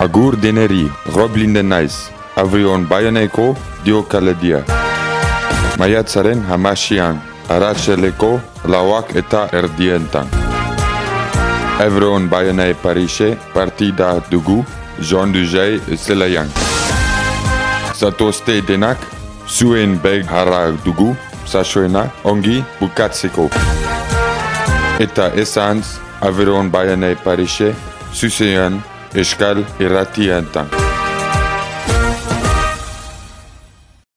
Agur deneri, Rob Linden naiz, Avrion Bayaneko dio kaledia. Maiatzaren hamasian, Arratxeleko lauak eta erdientan. Evron Bayanai Parise partida dugu, Jean Dujay zelaian. Zatozte denak, zuen beg harra dugu, sasoena ongi bukatzeko. Eta esantz, Averon Bayanai Parise, zuzean eskal irratientan.